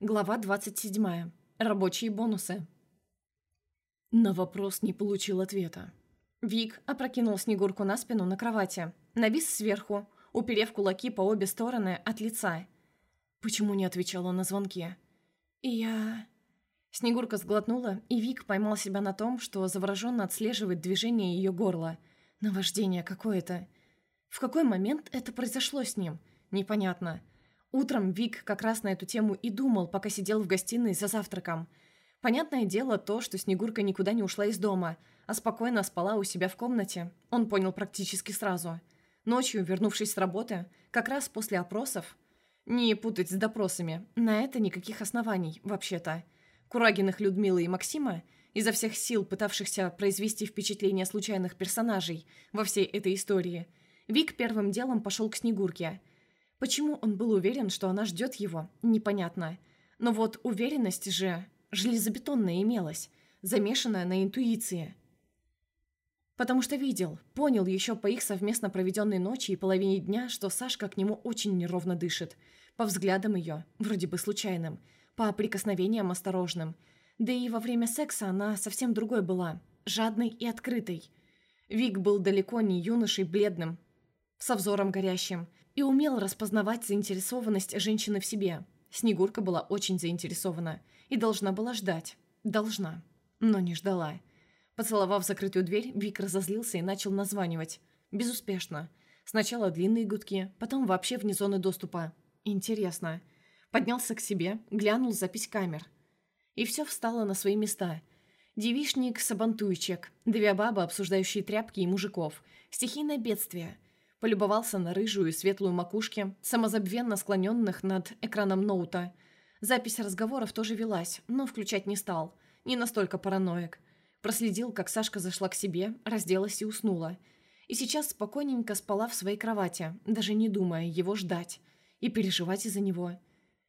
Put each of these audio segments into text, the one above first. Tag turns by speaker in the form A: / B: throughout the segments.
A: Глава 27. Рабочие бонусы. На вопрос не получил ответа. Вик опрокинул Снегурку на спину на кровати, навис сверху, уперев кулаки по обе стороны от лица. Почему не отвечала на звонки? «Я...» Снегурка сглотнула, и Вик поймал себя на том, что завороженно отслеживает движение ее горла. Наваждение какое-то. В какой момент это произошло с ним? Непонятно. Утром Вик как раз на эту тему и думал, пока сидел в гостиной за завтраком. Понятное дело то, что Снегурка никуда не ушла из дома, а спокойно спала у себя в комнате, он понял практически сразу. Ночью, вернувшись с работы, как раз после опросов, не путать с допросами, на это никаких оснований, вообще-то. Курагиных Людмилы и Максима, изо всех сил пытавшихся произвести впечатление случайных персонажей во всей этой истории, Вик первым делом пошел к Снегурке – Почему он был уверен, что она ждет его, непонятно. Но вот уверенность же железобетонная имелась, замешанная на интуиции. Потому что видел, понял еще по их совместно проведенной ночи и половине дня, что Сашка к нему очень неровно дышит. По взглядам ее, вроде бы случайным, по прикосновениям осторожным. Да и во время секса она совсем другой была, жадной и открытой. Вик был далеко не юношей бледным, со взором горящим, и умел распознавать заинтересованность женщины в себе. Снегурка была очень заинтересована и должна была ждать. Должна. Но не ждала. Поцеловав закрытую дверь, Вик разозлился и начал названивать. Безуспешно. Сначала длинные гудки, потом вообще вне зоны доступа. Интересно. Поднялся к себе, глянул запись камер. И все встало на свои места. Девишник Сабантуйчик, две бабы, обсуждающие тряпки и мужиков, стихийное бедствие – полюбовался на рыжую и светлую макушки, самозабвенно склоненных над экраном ноута. Запись разговоров тоже велась, но включать не стал. Не настолько параноик. Проследил, как Сашка зашла к себе, разделась и уснула. И сейчас спокойненько спала в своей кровати, даже не думая его ждать. И переживать из-за него.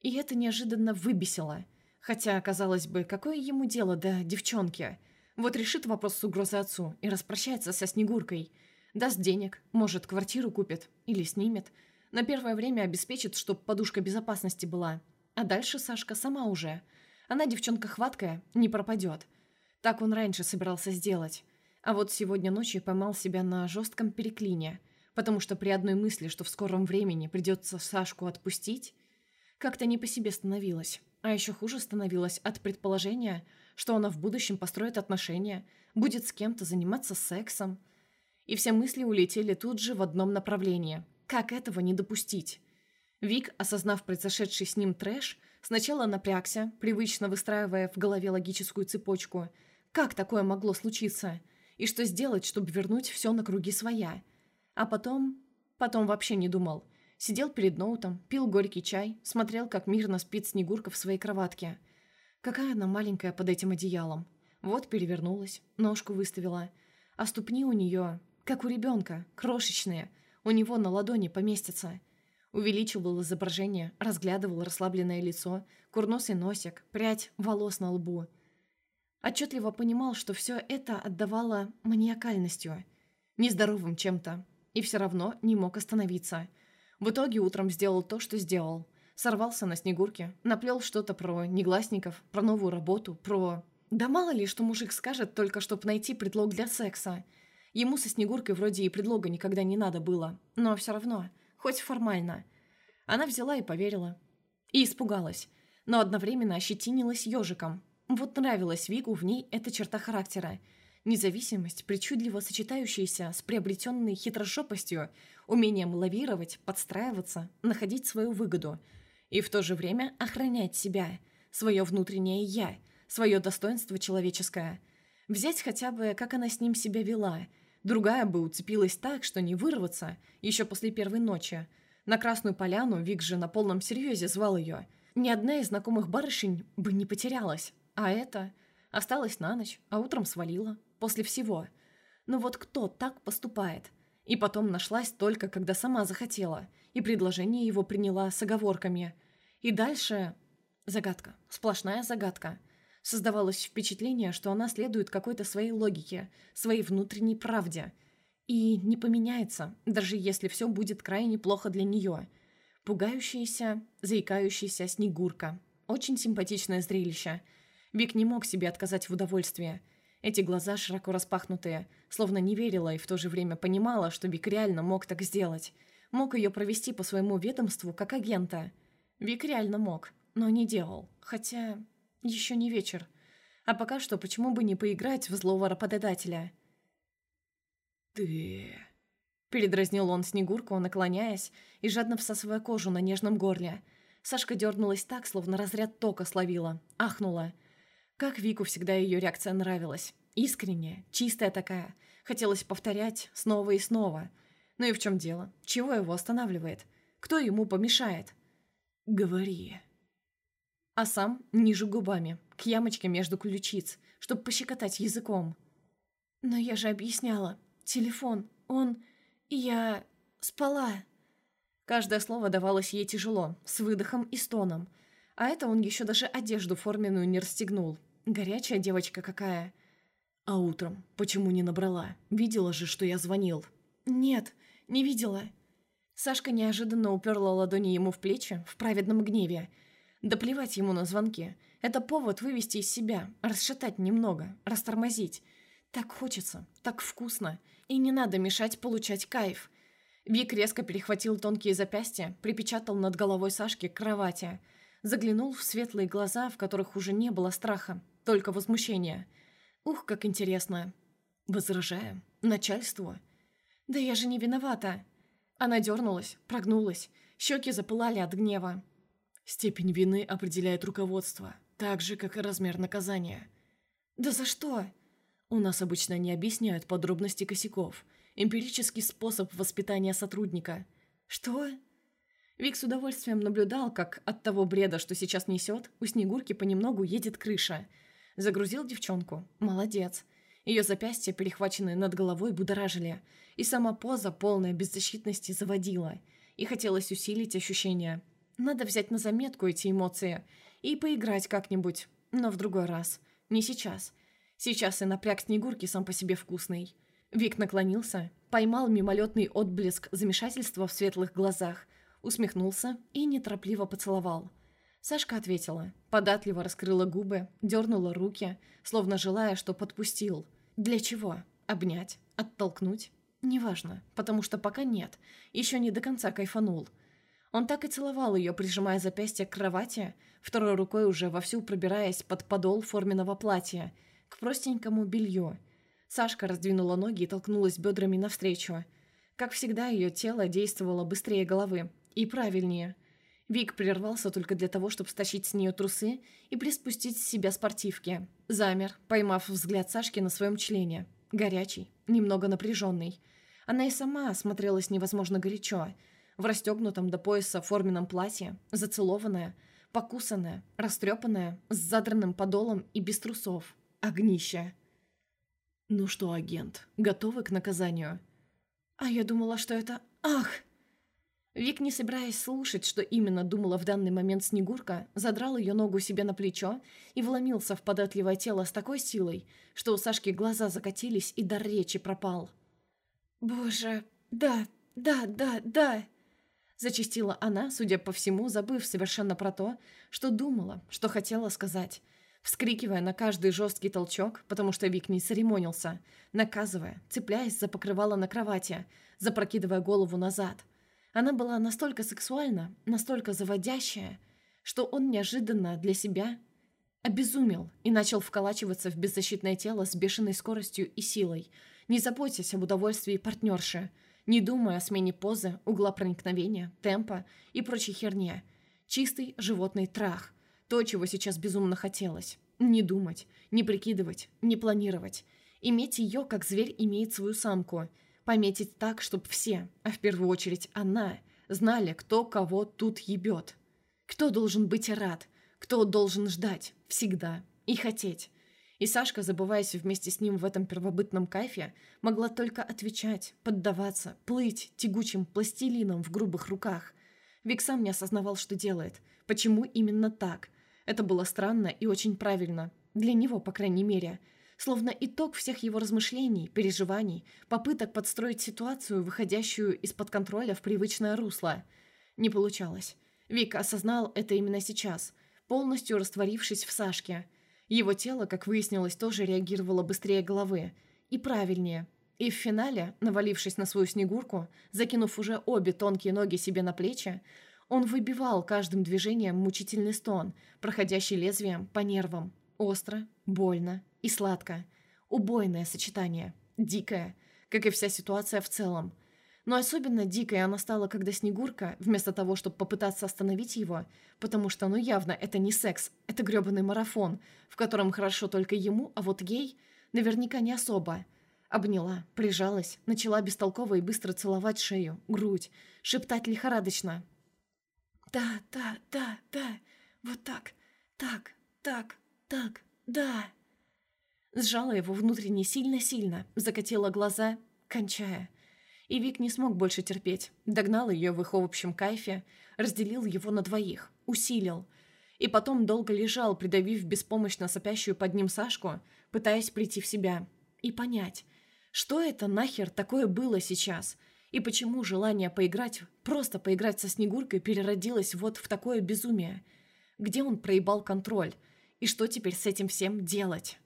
A: И это неожиданно выбесило. Хотя, казалось бы, какое ему дело до девчонки? Вот решит вопрос с угрозой отцу и распрощается со Снегуркой – Даст денег, может, квартиру купит или снимет. На первое время обеспечит, чтоб подушка безопасности была. А дальше Сашка сама уже. Она девчонка хваткая, не пропадет. Так он раньше собирался сделать. А вот сегодня ночью поймал себя на жестком переклине, потому что при одной мысли, что в скором времени придется Сашку отпустить, как-то не по себе становилось. А еще хуже становилось от предположения, что она в будущем построит отношения, будет с кем-то заниматься сексом, и все мысли улетели тут же в одном направлении. Как этого не допустить? Вик, осознав произошедший с ним трэш, сначала напрягся, привычно выстраивая в голове логическую цепочку. Как такое могло случиться? И что сделать, чтобы вернуть все на круги своя? А потом... Потом вообще не думал. Сидел перед ноутом, пил горький чай, смотрел, как мирно спит Снегурка в своей кроватке. Какая она маленькая под этим одеялом. Вот перевернулась, ножку выставила. А ступни у нее как у ребенка, крошечные, у него на ладони поместятся. Увеличивал изображение, разглядывал расслабленное лицо, курносый носик, прядь волос на лбу. Отчетливо понимал, что все это отдавало маниакальностью, нездоровым чем-то, и все равно не мог остановиться. В итоге утром сделал то, что сделал. Сорвался на снегурке, наплел что-то про негласников, про новую работу, про... Да мало ли, что мужик скажет, только чтобы найти предлог для секса – Ему со Снегуркой вроде и предлога никогда не надо было, но все равно, хоть формально. Она взяла и поверила. И испугалась, но одновременно ощетинилась ежиком. Вот нравилась Вигу в ней эта черта характера. Независимость, причудливо сочетающаяся с приобретенной хитрожопостью, умением лавировать, подстраиваться, находить свою выгоду. И в то же время охранять себя, свое внутреннее «я», свое достоинство человеческое. Взять хотя бы, как она с ним себя вела – Другая бы уцепилась так, что не вырваться, еще после первой ночи. На Красную Поляну Вик же на полном серьезе звал ее. Ни одна из знакомых барышень бы не потерялась. А это... Осталась на ночь, а утром свалила. После всего. Но вот кто так поступает? И потом нашлась только, когда сама захотела. И предложение его приняла с оговорками. И дальше... Загадка. Сплошная загадка. Создавалось впечатление, что она следует какой-то своей логике, своей внутренней правде. И не поменяется, даже если все будет крайне плохо для нее. Пугающаяся, заикающаяся Снегурка. Очень симпатичное зрелище. Вик не мог себе отказать в удовольствии. Эти глаза широко распахнутые, словно не верила и в то же время понимала, что Вик реально мог так сделать. Мог ее провести по своему ведомству как агента. Вик реально мог, но не делал. Хотя еще не вечер. А пока что почему бы не поиграть в злого работодателя?
B: «Ты...»
A: Передразнил он Снегурку, наклоняясь и жадно всасывая кожу на нежном горле. Сашка дернулась так, словно разряд тока словила. Ахнула. Как Вику всегда ее реакция нравилась. Искренняя, чистая такая. Хотелось повторять снова и снова. Ну и в чем дело? Чего его останавливает? Кто ему помешает?
B: «Говори».
A: А сам ниже губами, к ямочке между ключиц, чтобы пощекотать языком. «Но я же объясняла. Телефон, он...» «Я... спала». Каждое слово давалось ей тяжело, с выдохом и стоном. А это он еще даже одежду форменную не расстегнул. Горячая девочка какая.
B: «А утром почему не набрала? Видела же, что я звонил».
A: «Нет, не видела». Сашка неожиданно уперла ладони ему в плечи в праведном гневе. Да плевать ему на звонки. Это повод вывести из себя, расшатать немного, растормозить. Так хочется, так вкусно. И не надо мешать получать кайф. Вик резко перехватил тонкие запястья, припечатал над головой Сашки к кровати. Заглянул в светлые глаза, в которых уже не было страха, только возмущение. Ух, как интересно. Возражаю. Начальству. Да я же не виновата. Она дернулась, прогнулась. Щеки запылали от гнева.
B: Степень вины определяет руководство, так же, как и размер наказания.
A: «Да за что?»
B: У нас обычно не объясняют подробности косяков. Эмпирический способ воспитания сотрудника.
A: Что? Вик с удовольствием наблюдал, как от того бреда, что сейчас несет, у Снегурки понемногу едет крыша. Загрузил девчонку. Молодец. Ее запястья, перехваченные над головой, будоражили. И сама поза, полная беззащитности, заводила. И хотелось усилить ощущения. Надо взять на заметку эти эмоции. И поиграть как-нибудь. Но в другой раз. Не сейчас. Сейчас и напряг Снегурки сам по себе вкусный. Вик наклонился, поймал мимолетный отблеск замешательства в светлых глазах, усмехнулся и неторопливо поцеловал. Сашка ответила, податливо раскрыла губы, дернула руки, словно желая, что подпустил. Для чего? Обнять? Оттолкнуть? Неважно, потому что пока нет, еще не до конца кайфанул. Он так и целовал ее, прижимая запястье к кровати, второй рукой уже вовсю пробираясь под подол форменного платья – к простенькому белью. Сашка раздвинула ноги и толкнулась бедрами навстречу. Как всегда, ее тело действовало быстрее головы и правильнее. Вик прервался только для того, чтобы стащить с нее трусы и приспустить с себя спортивки. Замер, поймав взгляд Сашки на своем члене. Горячий, немного напряженный. Она и сама смотрелась невозможно горячо. В расстегнутом до пояса форменном платье, зацелованная, покусанная, растрепанная, с задранным подолом и без трусов. Огнище.
B: «Ну что, агент, готовы к наказанию?»
A: «А я думала, что это... Ах!» Вик, не собираясь слушать, что именно думала в данный момент Снегурка, задрал ее ногу себе на плечо и вломился в податливое тело с такой силой, что у Сашки глаза закатились и дар речи пропал. «Боже, да, да, да, да!» Зачистила она, судя по всему, забыв совершенно про то, что думала, что хотела сказать вскрикивая на каждый жесткий толчок, потому что Вик не церемонился, наказывая, цепляясь за покрывало на кровати, запрокидывая голову назад. Она была настолько сексуальна, настолько заводящая, что он неожиданно для себя обезумел и начал вколачиваться в беззащитное тело с бешеной скоростью и силой, не заботясь об удовольствии партнерши, не думая о смене позы, угла проникновения, темпа и прочей херне. Чистый животный трах, то, чего сейчас безумно хотелось. Не думать, не прикидывать, не планировать. Иметь ее, как зверь имеет свою самку. Пометить так, чтобы все, а в первую очередь она, знали, кто кого тут ебет. Кто должен быть рад, кто должен ждать, всегда, и хотеть. И Сашка, забываясь вместе с ним в этом первобытном кайфе, могла только отвечать, поддаваться, плыть тягучим пластилином в грубых руках. Вик сам не осознавал, что делает. Почему именно так? Это было странно и очень правильно. Для него, по крайней мере. Словно итог всех его размышлений, переживаний, попыток подстроить ситуацию, выходящую из-под контроля в привычное русло. Не получалось. Вик осознал это именно сейчас. полностью растворившись в Сашке. Его тело, как выяснилось, тоже реагировало быстрее головы. И правильнее. И в финале, навалившись на свою снегурку, закинув уже обе тонкие ноги себе на плечи, он выбивал каждым движением мучительный стон, проходящий лезвием по нервам. Остро, больно и сладко. Убойное сочетание. Дикое, как и вся ситуация в целом. Но особенно дикой она стала, когда Снегурка, вместо того, чтобы попытаться остановить его, потому что, ну явно, это не секс, это грёбаный марафон, в котором хорошо только ему, а вот ей наверняка не особо. Обняла, прижалась, начала бестолково и быстро целовать шею, грудь, шептать лихорадочно. «Да, да, да, да, вот так, так, так, так, да». Сжала его внутренне сильно-сильно, закатила глаза, кончая. И Вик не смог больше терпеть. Догнал ее в их общем кайфе, разделил его на двоих, усилил. И потом долго лежал, придавив беспомощно сопящую под ним Сашку, пытаясь прийти в себя. И понять, что это нахер такое было сейчас? И почему желание поиграть, просто поиграть со Снегуркой переродилось вот в такое безумие? Где он проебал контроль? И что теперь с этим всем делать?